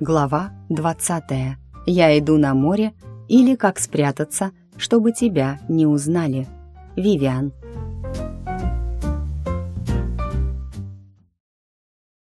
Глава 20. Я иду на море или как спрятаться, чтобы тебя не узнали. Вивиан.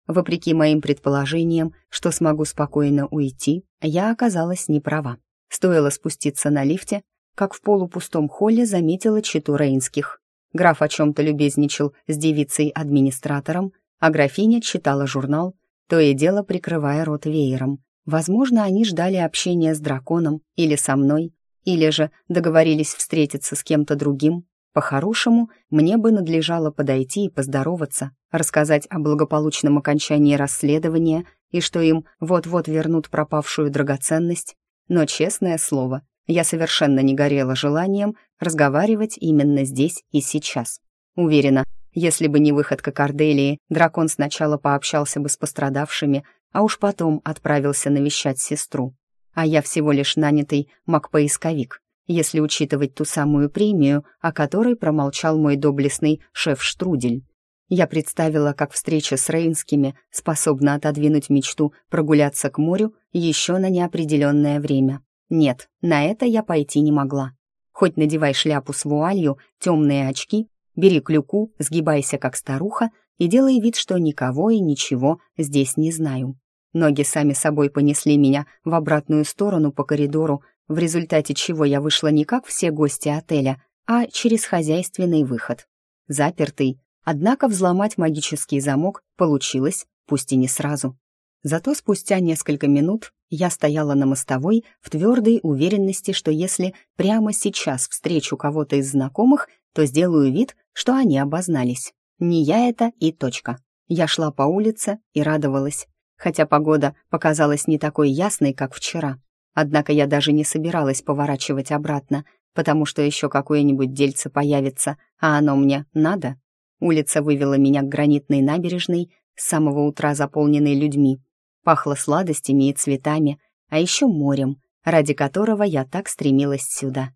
Вопреки моим предположениям, что смогу спокойно уйти, я оказалась не права. Стоило спуститься на лифте, как в полупустом холле заметила читу Рейнских. Граф о чем-то любезничал с девицей-администратором, а графиня читала журнал, то и дело прикрывая рот веером. Возможно, они ждали общения с драконом или со мной, или же договорились встретиться с кем-то другим. По-хорошему, мне бы надлежало подойти и поздороваться, рассказать о благополучном окончании расследования и что им вот-вот вернут пропавшую драгоценность. Но, честное слово, я совершенно не горела желанием разговаривать именно здесь и сейчас. Уверена, если бы не выходка Корделии, дракон сначала пообщался бы с пострадавшими, а уж потом отправился навещать сестру. А я всего лишь нанятый маг-поисковик, если учитывать ту самую премию, о которой промолчал мой доблестный шеф Штрудель. Я представила, как встреча с Рейнскими способна отодвинуть мечту прогуляться к морю еще на неопределенное время. Нет, на это я пойти не могла. Хоть надевай шляпу с вуалью, темные очки Бери клюку, сгибайся как старуха и делай вид, что никого и ничего здесь не знаю. Ноги сами собой понесли меня в обратную сторону по коридору, в результате чего я вышла не как все гости отеля, а через хозяйственный выход. Запертый, однако взломать магический замок получилось, пусть и не сразу. Зато спустя несколько минут я стояла на мостовой в твердой уверенности, что если прямо сейчас встречу кого-то из знакомых, то сделаю вид, что они обознались. Не я это и точка. Я шла по улице и радовалась, хотя погода показалась не такой ясной, как вчера. Однако я даже не собиралась поворачивать обратно, потому что еще какое-нибудь дельце появится, а оно мне надо. Улица вывела меня к гранитной набережной, с самого утра заполненной людьми. Пахло сладостями и цветами, а еще морем, ради которого я так стремилась сюда.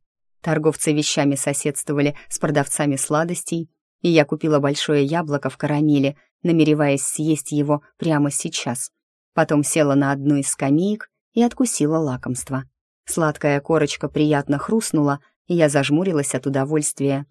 Торговцы вещами соседствовали с продавцами сладостей, и я купила большое яблоко в карамели, намереваясь съесть его прямо сейчас. Потом села на одну из скамеек и откусила лакомство. Сладкая корочка приятно хрустнула, и я зажмурилась от удовольствия.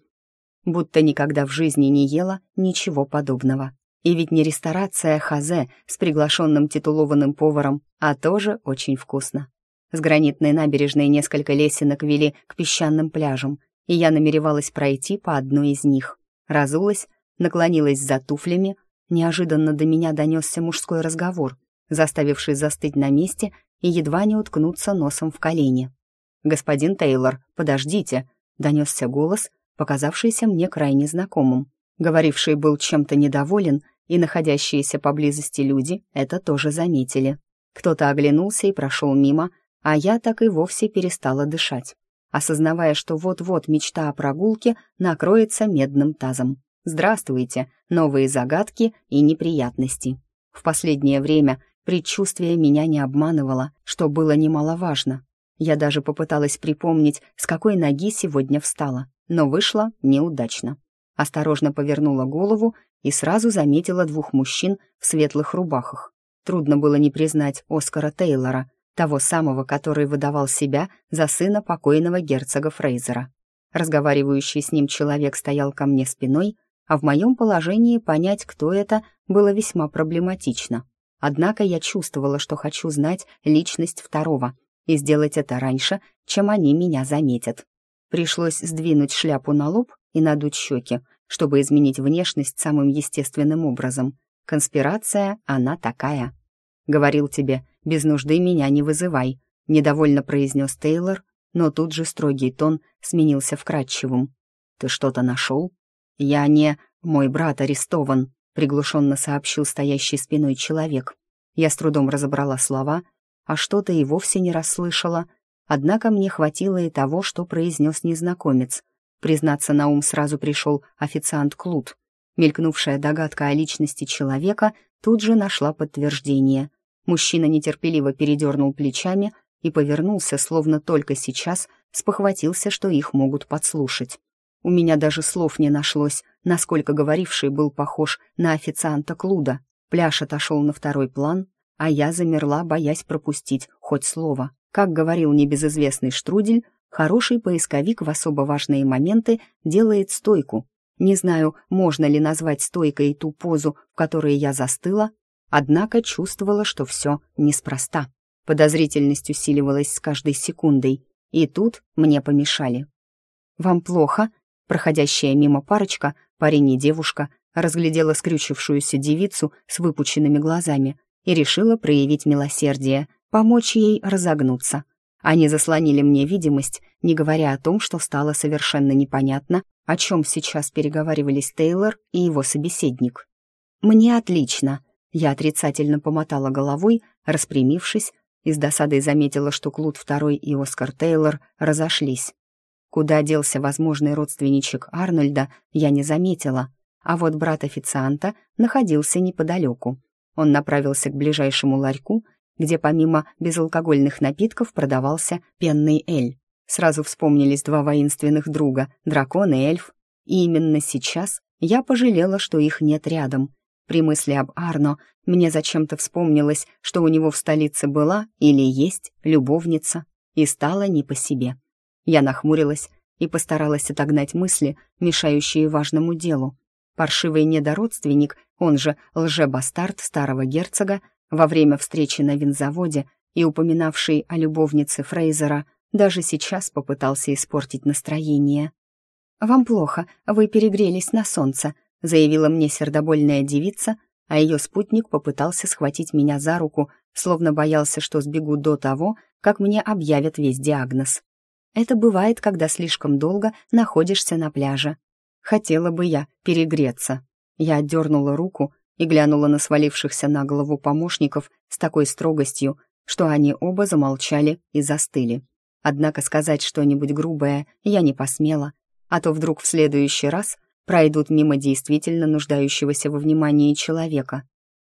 Будто никогда в жизни не ела ничего подобного. И ведь не ресторация Хазе с приглашенным титулованным поваром, а тоже очень вкусно. С гранитной набережной несколько лесенок вели к песчаным пляжам, и я намеревалась пройти по одной из них. Разулась, наклонилась за туфлями, неожиданно до меня донесся мужской разговор, заставивший застыть на месте и едва не уткнуться носом в колени. «Господин Тейлор, подождите!» — донесся голос, показавшийся мне крайне знакомым. Говоривший был чем-то недоволен, и находящиеся поблизости люди это тоже заметили. Кто-то оглянулся и прошел мимо, а я так и вовсе перестала дышать, осознавая, что вот-вот мечта о прогулке накроется медным тазом. Здравствуйте, новые загадки и неприятности. В последнее время предчувствие меня не обманывало, что было немаловажно. Я даже попыталась припомнить, с какой ноги сегодня встала, но вышло неудачно. Осторожно повернула голову и сразу заметила двух мужчин в светлых рубахах. Трудно было не признать Оскара Тейлора, того самого, который выдавал себя за сына покойного герцога Фрейзера. Разговаривающий с ним человек стоял ко мне спиной, а в моем положении понять, кто это, было весьма проблематично. Однако я чувствовала, что хочу знать личность второго и сделать это раньше, чем они меня заметят. Пришлось сдвинуть шляпу на лоб и надуть щеки, чтобы изменить внешность самым естественным образом. Конспирация, она такая. Говорил тебе, без нужды меня не вызывай», — недовольно произнес Тейлор, но тут же строгий тон сменился вкрадчивым. «Ты что-то нашел?» «Я не... Мой брат арестован», — приглушенно сообщил стоящий спиной человек. Я с трудом разобрала слова, а что-то и вовсе не расслышала. Однако мне хватило и того, что произнес незнакомец. Признаться, на ум сразу пришел официант Клуд. Мелькнувшая догадка о личности человека тут же нашла подтверждение. Мужчина нетерпеливо передернул плечами и повернулся, словно только сейчас спохватился, что их могут подслушать. У меня даже слов не нашлось, насколько говоривший был похож на официанта Клуда. Пляж отошел на второй план, а я замерла, боясь пропустить хоть слово. Как говорил небезызвестный Штрудель, хороший поисковик в особо важные моменты делает стойку. Не знаю, можно ли назвать стойкой ту позу, в которой я застыла, однако чувствовала, что все неспроста. Подозрительность усиливалась с каждой секундой, и тут мне помешали. «Вам плохо?» Проходящая мимо парочка, парень и девушка, разглядела скрючившуюся девицу с выпученными глазами и решила проявить милосердие, помочь ей разогнуться. Они заслонили мне видимость, не говоря о том, что стало совершенно непонятно, о чем сейчас переговаривались Тейлор и его собеседник. «Мне отлично», — я отрицательно помотала головой, распрямившись, и с досадой заметила, что Клуд II и Оскар Тейлор разошлись. Куда делся возможный родственничек Арнольда, я не заметила, а вот брат официанта находился неподалеку. Он направился к ближайшему ларьку, где помимо безалкогольных напитков продавался пенный эль. Сразу вспомнились два воинственных друга, дракон и эльф, и именно сейчас я пожалела, что их нет рядом. При мысли об Арно мне зачем-то вспомнилось, что у него в столице была или есть любовница, и стало не по себе. Я нахмурилась и постаралась отогнать мысли, мешающие важному делу. Паршивый недородственник, он же лже-бастард старого герцога, во время встречи на винзаводе и упоминавший о любовнице Фрейзера, даже сейчас попытался испортить настроение. «Вам плохо, вы перегрелись на солнце», заявила мне сердобольная девица, а ее спутник попытался схватить меня за руку, словно боялся, что сбегу до того, как мне объявят весь диагноз. Это бывает, когда слишком долго находишься на пляже. Хотела бы я перегреться. Я отдернула руку и глянула на свалившихся на голову помощников с такой строгостью, что они оба замолчали и застыли. Однако сказать что-нибудь грубое я не посмела, а то вдруг в следующий раз пройдут мимо действительно нуждающегося во внимании человека.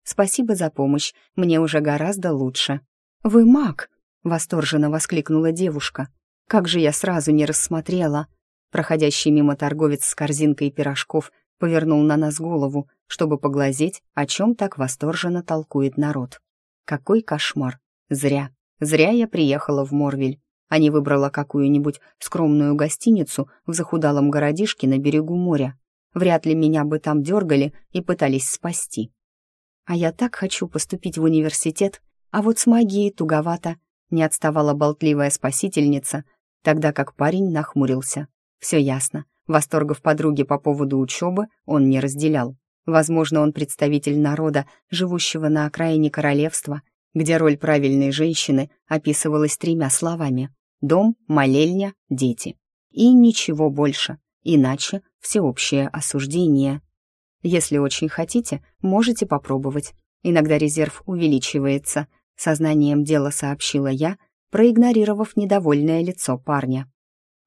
«Спасибо за помощь, мне уже гораздо лучше». «Вы маг!» — восторженно воскликнула девушка. Как же я сразу не рассмотрела. Проходящий мимо торговец с корзинкой пирожков повернул на нас голову, чтобы поглазеть, о чем так восторженно толкует народ. Какой кошмар! Зря. Зря я приехала в Морвель, а не выбрала какую-нибудь скромную гостиницу в захудалом городишке на берегу моря. Вряд ли меня бы там дергали и пытались спасти. А я так хочу поступить в университет, а вот с магией туговато, не отставала болтливая спасительница, тогда как парень нахмурился. Все ясно. Восторгов подруги по поводу учебы он не разделял. Возможно, он представитель народа, живущего на окраине королевства, где роль правильной женщины описывалась тремя словами «дом», «молельня», «дети». И ничего больше, иначе всеобщее осуждение. Если очень хотите, можете попробовать. Иногда резерв увеличивается, сознанием дела сообщила я, проигнорировав недовольное лицо парня.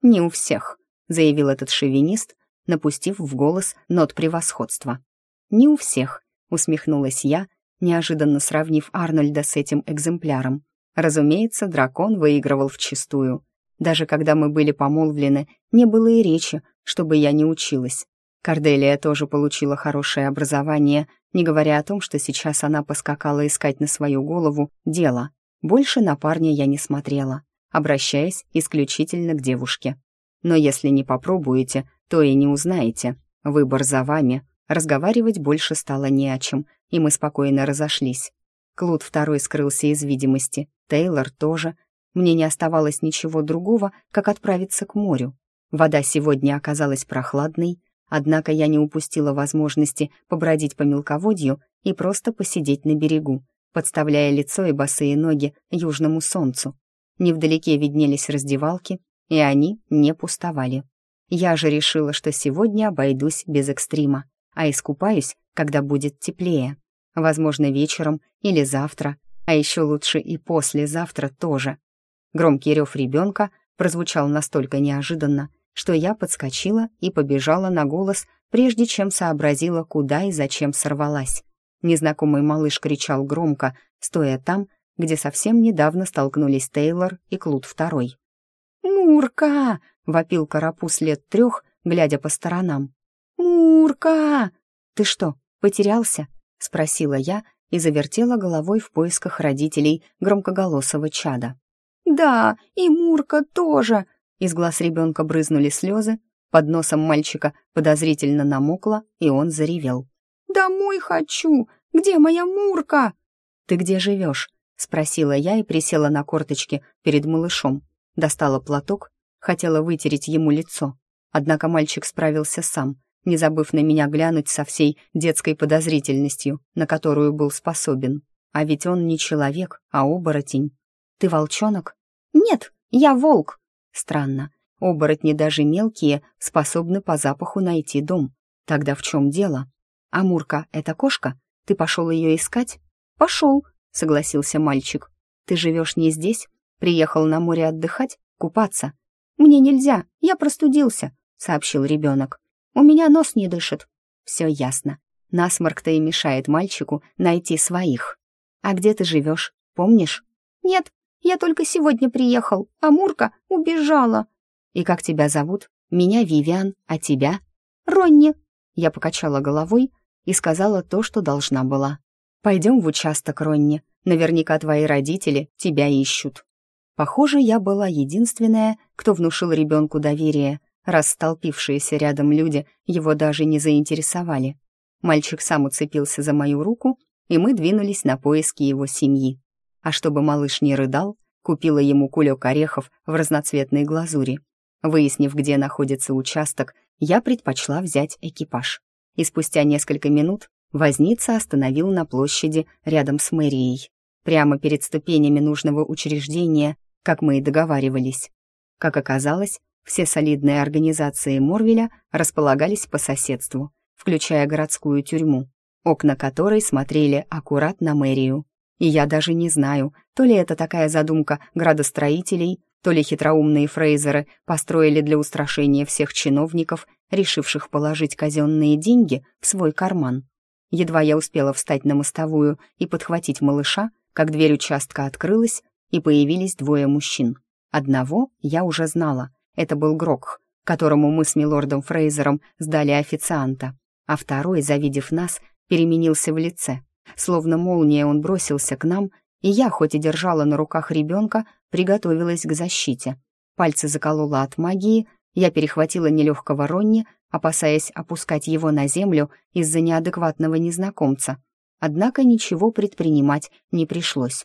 «Не у всех», — заявил этот шовинист, напустив в голос нот превосходства. «Не у всех», — усмехнулась я, неожиданно сравнив Арнольда с этим экземпляром. Разумеется, дракон выигрывал вчистую. Даже когда мы были помолвлены, не было и речи, чтобы я не училась. Корделия тоже получила хорошее образование, не говоря о том, что сейчас она поскакала искать на свою голову дело. Больше на парня я не смотрела, обращаясь исключительно к девушке. Но если не попробуете, то и не узнаете. Выбор за вами. Разговаривать больше стало не о чем, и мы спокойно разошлись. Клуд второй скрылся из видимости, Тейлор тоже. Мне не оставалось ничего другого, как отправиться к морю. Вода сегодня оказалась прохладной, однако я не упустила возможности побродить по мелководью и просто посидеть на берегу, подставляя лицо и босые ноги южному солнцу. Невдалеке виднелись раздевалки, и они не пустовали. Я же решила, что сегодня обойдусь без экстрима, а искупаюсь, когда будет теплее. Возможно, вечером или завтра, а еще лучше и послезавтра тоже. Громкий рев ребенка прозвучал настолько неожиданно, что я подскочила и побежала на голос, прежде чем сообразила, куда и зачем сорвалась. Незнакомый малыш кричал громко, стоя там, где совсем недавно столкнулись Тейлор и Клуд второй. «Мурка!» — вопил карапуз лет трех, глядя по сторонам. «Мурка!» «Ты что, потерялся?» — спросила я, и завертела головой в поисках родителей громкоголосого чада. «Да, и Мурка тоже!» Из глаз ребенка брызнули слезы, под носом мальчика подозрительно намокло, и он заревел. «Домой хочу! Где моя Мурка?» «Ты где живешь?» — спросила я и присела на корточки перед малышом. Достала платок, хотела вытереть ему лицо. Однако мальчик справился сам, не забыв на меня глянуть со всей детской подозрительностью, на которую был способен. А ведь он не человек, а оборотень. «Ты волчонок?» «Нет, я волк». Странно. Оборотни даже мелкие способны по запаху найти дом. Тогда в чем дело? Амурка — это кошка? Ты пошел ее искать? Пошел, согласился мальчик. Ты живешь не здесь? Приехал на море отдыхать? Купаться? Мне нельзя, я простудился, сообщил ребенок. У меня нос не дышит. Все ясно. Насморк-то и мешает мальчику найти своих. А где ты живешь? Помнишь? Нет, я только сегодня приехал, а Мурка убежала. И как тебя зовут? Меня Вивиан, а тебя? Ронни. Я покачала головой и сказала то, что должна была. Пойдем в участок, Ронни. Наверняка твои родители тебя ищут. Похоже, я была единственная, кто внушил ребенку доверие, раз столпившиеся рядом люди его даже не заинтересовали. Мальчик сам уцепился за мою руку, и мы двинулись на поиски его семьи. А чтобы малыш не рыдал, купила ему кулек орехов в разноцветной глазури. Выяснив, где находится участок, я предпочла взять экипаж. И спустя несколько минут возница остановил на площади рядом с мэрией, прямо перед ступенями нужного учреждения, как мы и договаривались. Как оказалось, все солидные организации Морвеля располагались по соседству, включая городскую тюрьму, окна которой смотрели аккурат на мэрию. И я даже не знаю, то ли это такая задумка градостроителей, то ли хитроумные фрейзеры построили для устрашения всех чиновников, решивших положить казенные деньги в свой карман. Едва я успела встать на мостовую и подхватить малыша, как дверь участка открылась, и появились двое мужчин. Одного я уже знала, это был Грокх, которому мы с милордом Фрейзером сдали официанта, а второй, завидев нас, переменился в лице. Словно молния он бросился к нам и я, хоть и держала на руках ребенка, приготовилась к защите. Пальцы заколола от магии, я перехватила нелегкого Ронни, опасаясь опускать его на землю из-за неадекватного незнакомца. Однако ничего предпринимать не пришлось.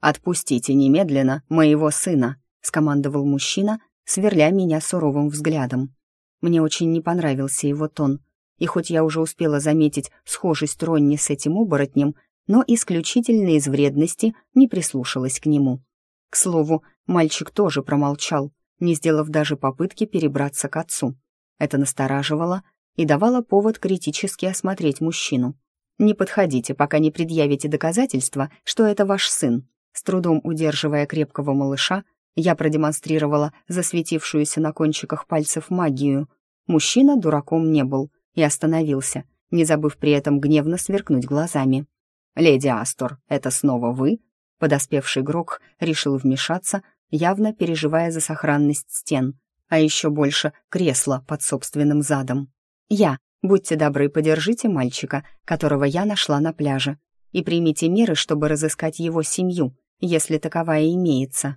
«Отпустите немедленно моего сына», — скомандовал мужчина, сверля меня суровым взглядом. Мне очень не понравился его тон, и хоть я уже успела заметить схожесть Ронни с этим оборотнем, но исключительно из вредности не прислушалась к нему. К слову, мальчик тоже промолчал, не сделав даже попытки перебраться к отцу. Это настораживало и давало повод критически осмотреть мужчину. «Не подходите, пока не предъявите доказательства, что это ваш сын». С трудом удерживая крепкого малыша, я продемонстрировала засветившуюся на кончиках пальцев магию. Мужчина дураком не был и остановился, не забыв при этом гневно сверкнуть глазами. «Леди Астор, это снова вы?» Подоспевший Грок решил вмешаться, явно переживая за сохранность стен, а еще больше кресла под собственным задом. «Я, будьте добры, подержите мальчика, которого я нашла на пляже, и примите меры, чтобы разыскать его семью, если таковая имеется».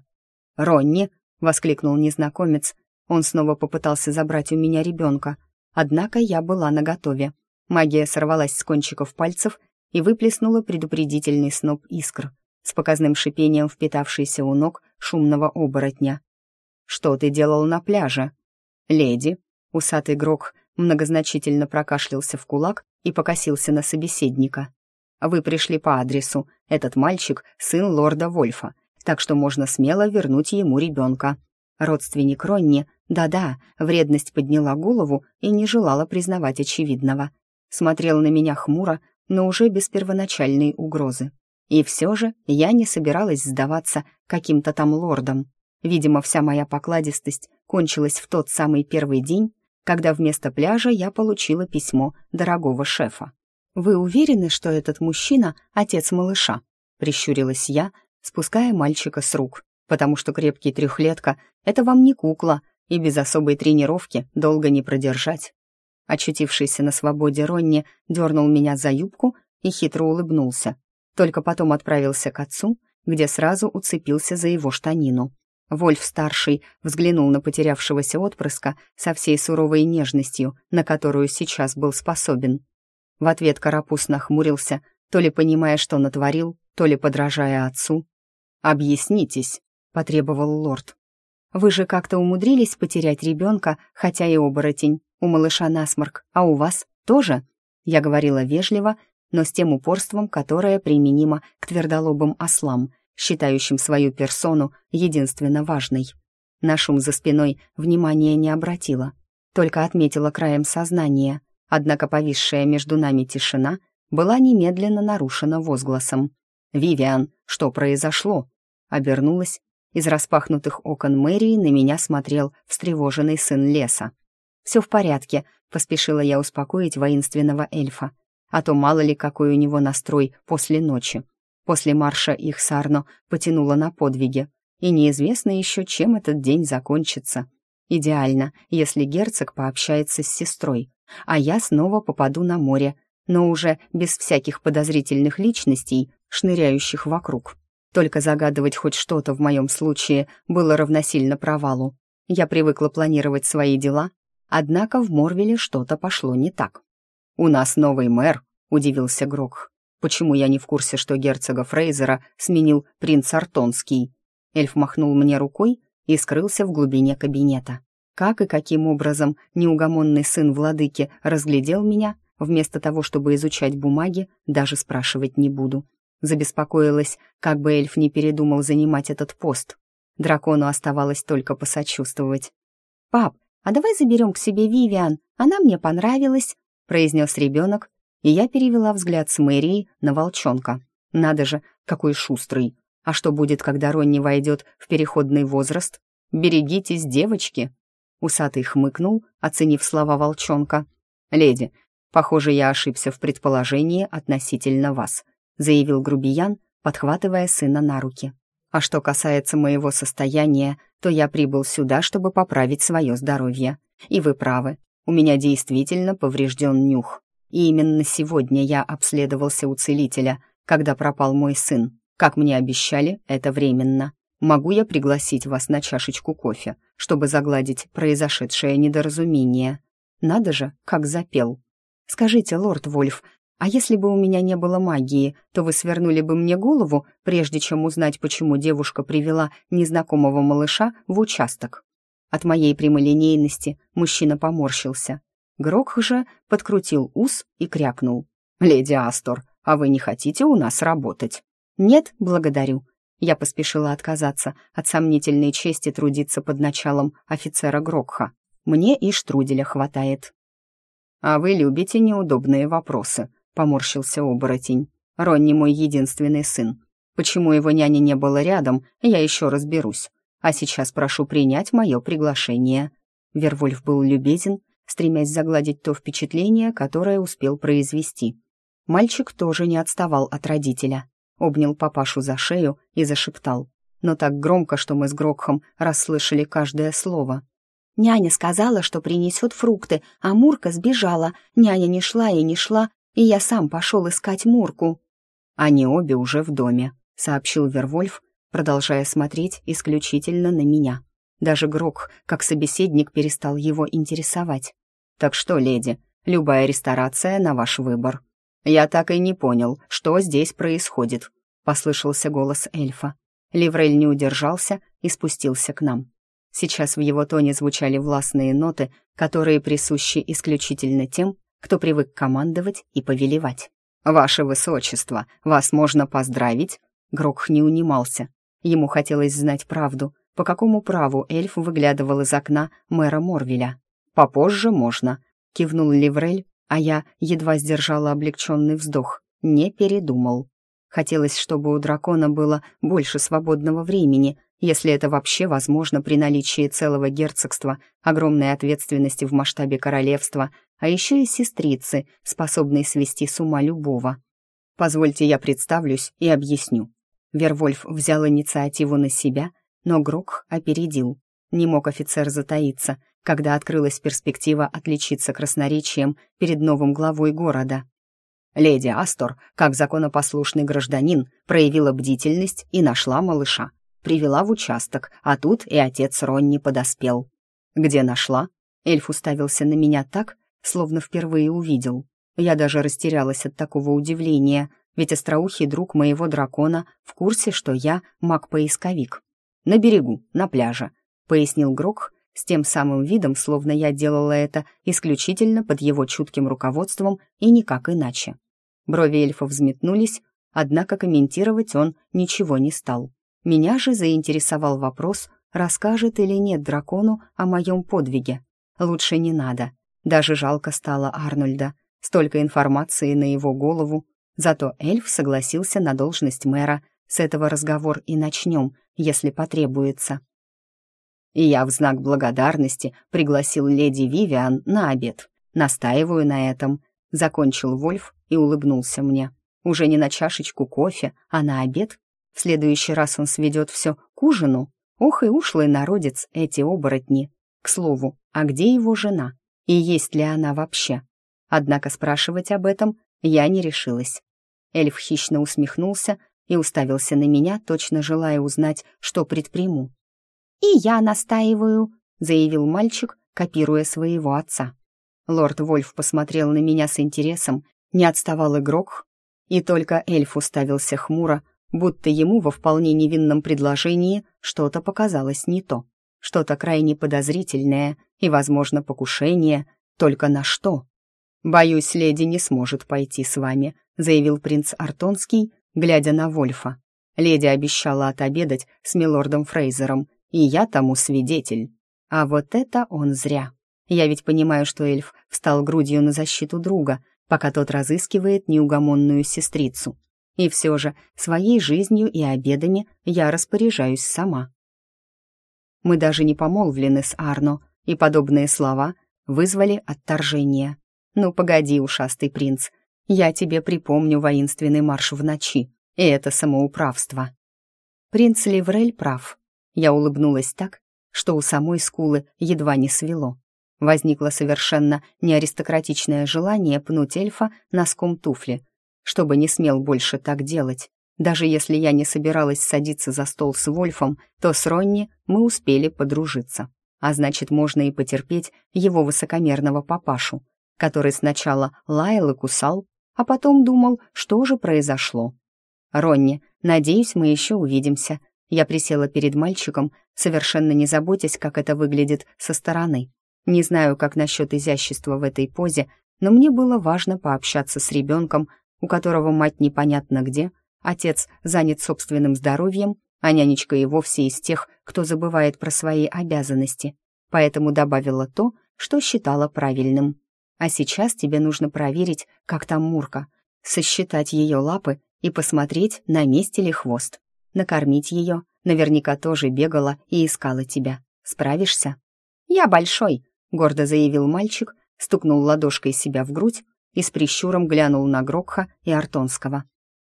«Ронни!» — воскликнул незнакомец. Он снова попытался забрать у меня ребенка, однако я была наготове. Магия сорвалась с кончиков пальцев и выплеснула предупредительный сноп искр, с показным шипением впитавшийся у ног шумного оборотня. «Что ты делал на пляже?» «Леди», — усатый Грок многозначительно прокашлялся в кулак и покосился на собеседника. «Вы пришли по адресу. Этот мальчик — сын лорда Вольфа, так что можно смело вернуть ему ребенка». Родственник Ронни, да-да, вредность подняла голову и не желала признавать очевидного. Смотрел на меня хмуро, но уже без первоначальной угрозы. И все же я не собиралась сдаваться каким-то там лордам. Видимо, вся моя покладистость кончилась в тот самый первый день, когда вместо пляжа я получила письмо дорогого шефа. «Вы уверены, что этот мужчина — отец малыша?» — прищурилась я, спуская мальчика с рук, потому что крепкий трехлетка — это вам не кукла, и без особой тренировки долго не продержать. Очутившийся на свободе Ронни дернул меня за юбку и хитро улыбнулся. только потом отправился к отцу, где сразу уцепился за его штанину. Вольф-старший взглянул на потерявшегося отпрыска со всей суровой нежностью, на которую сейчас был способен. В ответ Карапуз нахмурился, то ли понимая, что натворил, то ли подражая отцу. «Объяснитесь», — потребовал лорд. «Вы же как-то умудрились потерять ребенка, хотя и оборотень. У малыша насморк, а у вас тоже?» Я говорила вежливо, но с тем упорством, которое применимо к твердолобым ослам, считающим свою персону единственно важной. На шум за спиной внимания не обратила, только отметила краем сознания, однако повисшая между нами тишина была немедленно нарушена возгласом. «Вивиан, что произошло?» Обернулась. Из распахнутых окон мэрии на меня смотрел встревоженный сын леса. «Все в порядке», — поспешила я успокоить воинственного эльфа а то мало ли какой у него настрой после ночи. После марша их Сарно потянуло на подвиги, и неизвестно еще, чем этот день закончится. Идеально, если герцог пообщается с сестрой, а я снова попаду на море, но уже без всяких подозрительных личностей, шныряющих вокруг. Только загадывать хоть что-то в моем случае было равносильно провалу. Я привыкла планировать свои дела, однако в Морвеле что-то пошло не так. «У нас новый мэр», — удивился Грок. «Почему я не в курсе, что герцога Фрейзера сменил принц Артонский?» Эльф махнул мне рукой и скрылся в глубине кабинета. Как и каким образом неугомонный сын владыки разглядел меня, вместо того, чтобы изучать бумаги, даже спрашивать не буду. Забеспокоилась, как бы эльф не передумал занимать этот пост. Дракону оставалось только посочувствовать. «Пап, а давай заберем к себе Вивиан, она мне понравилась», произнес ребенок, и я перевела взгляд с Мэрии на волчонка. Надо же, какой шустрый. А что будет, когда Ронни войдет в переходный возраст? Берегитесь, девочки!» Усатый хмыкнул, оценив слова волчонка. «Леди, похоже, я ошибся в предположении относительно вас», заявил грубиян, подхватывая сына на руки. «А что касается моего состояния, то я прибыл сюда, чтобы поправить свое здоровье. И вы правы, у меня действительно поврежден нюх. И именно сегодня я обследовался у целителя, когда пропал мой сын. Как мне обещали, это временно. Могу я пригласить вас на чашечку кофе, чтобы загладить произошедшее недоразумение? Надо же, как запел. Скажите, лорд Вольф, а если бы у меня не было магии, то вы свернули бы мне голову, прежде чем узнать, почему девушка привела незнакомого малыша в участок? От моей прямолинейности мужчина поморщился. Грок же подкрутил ус и крякнул. «Леди Астор, а вы не хотите у нас работать?» «Нет, благодарю». Я поспешила отказаться от сомнительной чести трудиться под началом офицера Грокха. Мне и штруделя хватает. «А вы любите неудобные вопросы», — поморщился оборотень. «Ронни мой единственный сын. Почему его няни не было рядом, я еще разберусь. А сейчас прошу принять мое приглашение». Вервольф был любезен, стремясь загладить то впечатление, которое успел произвести. Мальчик тоже не отставал от родителя. Обнял папашу за шею и зашептал. Но так громко, что мы с Грокхом расслышали каждое слово. «Няня сказала, что принесет фрукты, а Мурка сбежала. Няня не шла и не шла, и я сам пошел искать Мурку». «Они обе уже в доме», — сообщил Вервольф, продолжая смотреть исключительно на меня. Даже Грок, как собеседник, перестал его интересовать. «Так что, леди, любая ресторация на ваш выбор». «Я так и не понял, что здесь происходит», — послышался голос эльфа. Ливрель не удержался и спустился к нам. Сейчас в его тоне звучали властные ноты, которые присущи исключительно тем, кто привык командовать и повелевать. «Ваше высочество, вас можно поздравить?» Грок не унимался, Ему хотелось знать правду, по какому праву эльф выглядывал из окна мэра Морвеля. «Попозже можно», — кивнул Ливрель, а я едва сдержала облегченный вздох. Не передумал. Хотелось, чтобы у дракона было больше свободного времени, если это вообще возможно при наличии целого герцогства, огромной ответственности в масштабе королевства, а еще и сестрицы, способной свести с ума любого. Позвольте я представлюсь и объясню. Вервольф взял инициативу на себя, но Грок опередил. Не мог офицер затаиться, когда открылась перспектива отличиться красноречием перед новым главой города. Леди Астор, как законопослушный гражданин, проявила бдительность и нашла малыша. Привела в участок, а тут и отец Ронни подоспел. «Где нашла?» Эльф уставился на меня так, словно впервые увидел. Я даже растерялась от такого удивления, ведь остроухий друг моего дракона в курсе, что я маг-поисковик. «На берегу, на пляже», — пояснил Грок с тем самым видом, словно я делала это исключительно под его чутким руководством и никак иначе. Брови эльфа взметнулись, однако комментировать он ничего не стал. Меня же заинтересовал вопрос, расскажет или нет дракону о моем подвиге. Лучше не надо. Даже жалко стало Арнольда. Столько информации на его голову. Зато эльф согласился на должность мэра. С этого разговор и начнем, если потребуется. И я в знак благодарности пригласил леди Вивиан на обед. Настаиваю на этом. Закончил Вольф и улыбнулся мне. Уже не на чашечку кофе, а на обед. В следующий раз он сведет все к ужину. Ох и ушлый народец эти оборотни. К слову, а где его жена? И есть ли она вообще? Однако спрашивать об этом я не решилась. Эльф хищно усмехнулся и уставился на меня, точно желая узнать, что предприму. «И я настаиваю», — заявил мальчик, копируя своего отца. Лорд Вольф посмотрел на меня с интересом, не отставал игрок, и только эльф уставился хмуро, будто ему во вполне невинном предложении что-то показалось не то, что-то крайне подозрительное и, возможно, покушение, только на что? «Боюсь, леди не сможет пойти с вами», заявил принц Артонский, глядя на Вольфа. «Леди обещала отобедать с милордом Фрейзером, и я тому свидетель. А вот это он зря. Я ведь понимаю, что эльф встал грудью на защиту друга, пока тот разыскивает неугомонную сестрицу. И все же своей жизнью и обедами я распоряжаюсь сама. Мы даже не помолвлены с Арно, и подобные слова вызвали отторжение. «Ну, погоди, ушастый принц, я тебе припомню воинственный марш в ночи, и это самоуправство». Принц Ливрель прав. Я улыбнулась так, что у самой скулы едва не свело. Возникло совершенно неаристократичное желание пнуть эльфа носком туфли, чтобы не смел больше так делать. Даже если я не собиралась садиться за стол с Вольфом, то с Ронни мы успели подружиться. А значит, можно и потерпеть его высокомерного папашу, который сначала лаял и кусал, а потом думал, что же произошло. «Ронни, надеюсь, мы еще увидимся». Я присела перед мальчиком, совершенно не заботясь, как это выглядит со стороны. Не знаю, как насчет изящества в этой позе, но мне было важно пообщаться с ребенком, у которого мать непонятно где, отец занят собственным здоровьем, а нянечка и вовсе из тех, кто забывает про свои обязанности. Поэтому добавила то, что считала правильным. А сейчас тебе нужно проверить, как там Мурка, сосчитать ее лапы и посмотреть, на месте ли хвост. Накормить ее, наверняка тоже бегала и искала тебя. Справишься? «Я большой», гордо заявил мальчик, стукнул ладошкой себя в грудь и с прищуром глянул на Грокха и Артонского.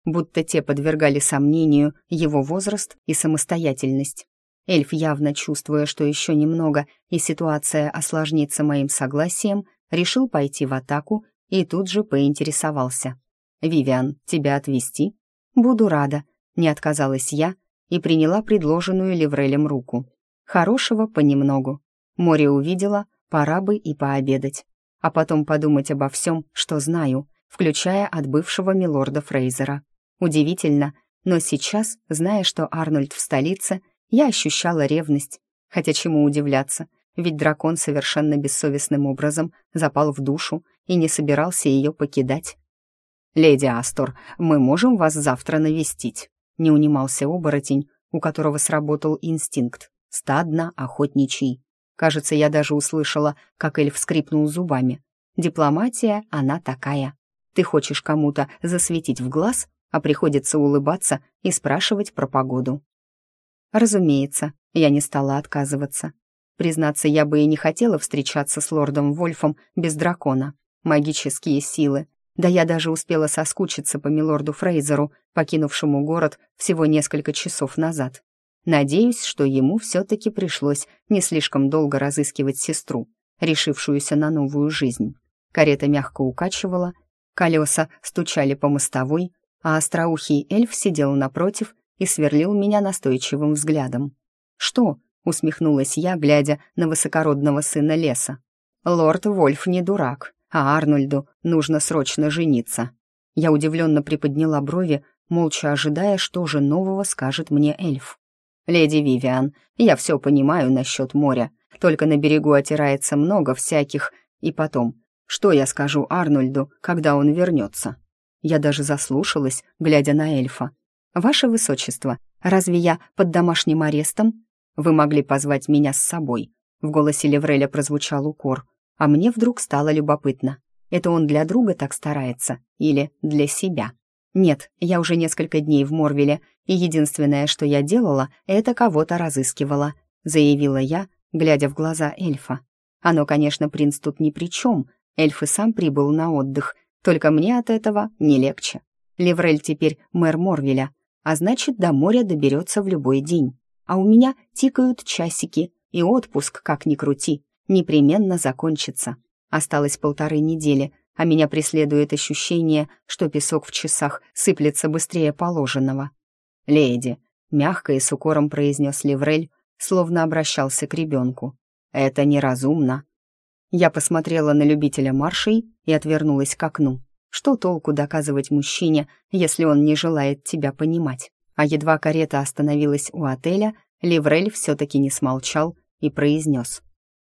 Будто те подвергали сомнению его возраст и самостоятельность. Эльф, явно чувствуя, что еще немного и ситуация осложнится моим согласием, решил пойти в атаку и тут же поинтересовался. «Вивиан, тебя отвезти?» «Буду рада», — не отказалась я и приняла предложенную Леврелем руку. Хорошего понемногу. Море увидела, Пора бы и пообедать, а потом подумать обо всем, что знаю, включая от бывшего милорда Фрейзера. Удивительно, но сейчас, зная, что Арнольд в столице, я ощущала ревность. Хотя чему удивляться, ведь дракон совершенно бессовестным образом запал в душу и не собирался ее покидать. «Леди Астор, мы можем вас завтра навестить», — не унимался оборотень, у которого сработал инстинкт, стадно-охотничий. Кажется, я даже услышала, как эльф скрипнул зубами. Дипломатия, она такая. Ты хочешь кому-то засветить в глаз, а приходится улыбаться и спрашивать про погоду. Разумеется, я не стала отказываться. Признаться, я бы и не хотела встречаться с лордом Вольфом без дракона. Магические силы. Да я даже успела соскучиться по милорду Фрейзеру, покинувшему город всего несколько часов назад. Надеюсь, что ему все-таки пришлось не слишком долго разыскивать сестру, решившуюся на новую жизнь. Карета мягко укачивала, Колеса стучали по мостовой, а остроухий эльф сидел напротив и сверлил меня настойчивым взглядом. «Что?» — усмехнулась я, глядя на высокородного сына леса. «Лорд Вольф не дурак, а Арнольду нужно срочно жениться». Я удивленно приподняла брови, молча ожидая, что же нового скажет мне эльф. «Леди Вивиан, я все понимаю насчет моря, только на берегу отирается много всяких, и потом, что я скажу Арнольду, когда он вернется?» Я даже заслушалась, глядя на эльфа. «Ваше высочество, разве я под домашним арестом? Вы могли позвать меня с собой». В голосе Левреля прозвучал укор, а мне вдруг стало любопытно. Это он для друга так старается или для себя? Нет, я уже несколько дней в Морвиле, и единственное, что я делала, это кого-то разыскивала, заявила я, глядя в глаза эльфа. Оно, конечно, принц тут ни при чем, эльф и сам прибыл на отдых, только мне от этого не легче. Леврель теперь мэр Морвеля, а значит, до моря доберется в любой день. А у меня тикают часики, и отпуск, как ни крути, непременно закончится. Осталось полторы недели, а меня преследует ощущение, что песок в часах сыплется быстрее положенного. «Леди», — мягко и с укором произнес Леврель, словно обращался к ребенку. «Это неразумно. Я посмотрела на любителя маршей и отвернулась к окну. Что толку доказывать мужчине, если он не желает тебя понимать? А едва карета остановилась у отеля, Ливрель все-таки не смолчал и произнес.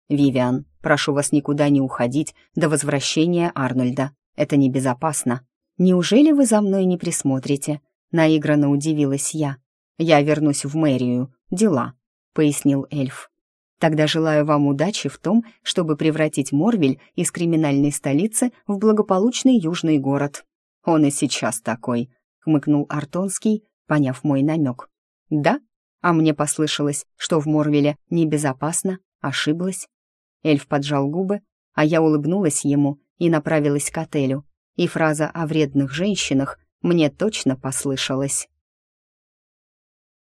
«Вивиан, прошу вас никуда не уходить до возвращения Арнольда. Это небезопасно. Неужели вы за мной не присмотрите?» Наигранно удивилась я. «Я вернусь в мэрию. Дела», — пояснил эльф. Тогда желаю вам удачи в том, чтобы превратить Морвель из криминальной столицы в благополучный южный город. Он и сейчас такой, хмыкнул Артонский, поняв мой намек. Да? А мне послышалось, что в Морвеле небезопасно, ошиблась. Эльф поджал губы, а я улыбнулась ему и направилась к отелю. И фраза о вредных женщинах мне точно послышалась.